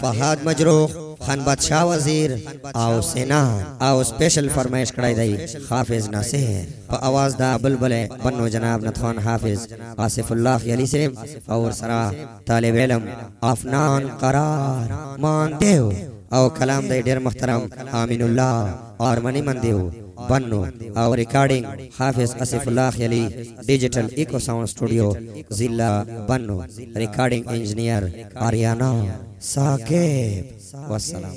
فهاد مجروح خان بادشاہ وزیر او سینا او سپیشل فرمایش کړی دی حافظ ناصر په आवाज دا بلبل بنو جناب نتخوان حافظ آصف الله خیالی صاحب او سرا طالب علم افنان قرار مان دیو او کلام دی ډیر محترم امین الله ارمنی من دیو بنو او ریکارډینګ حافظ اسف الله خلی ډیجیټل ایکو ساونډ سټوډیو ضلع بنو ریکارډینګ انجنیر آریانا ثاقب وسلام.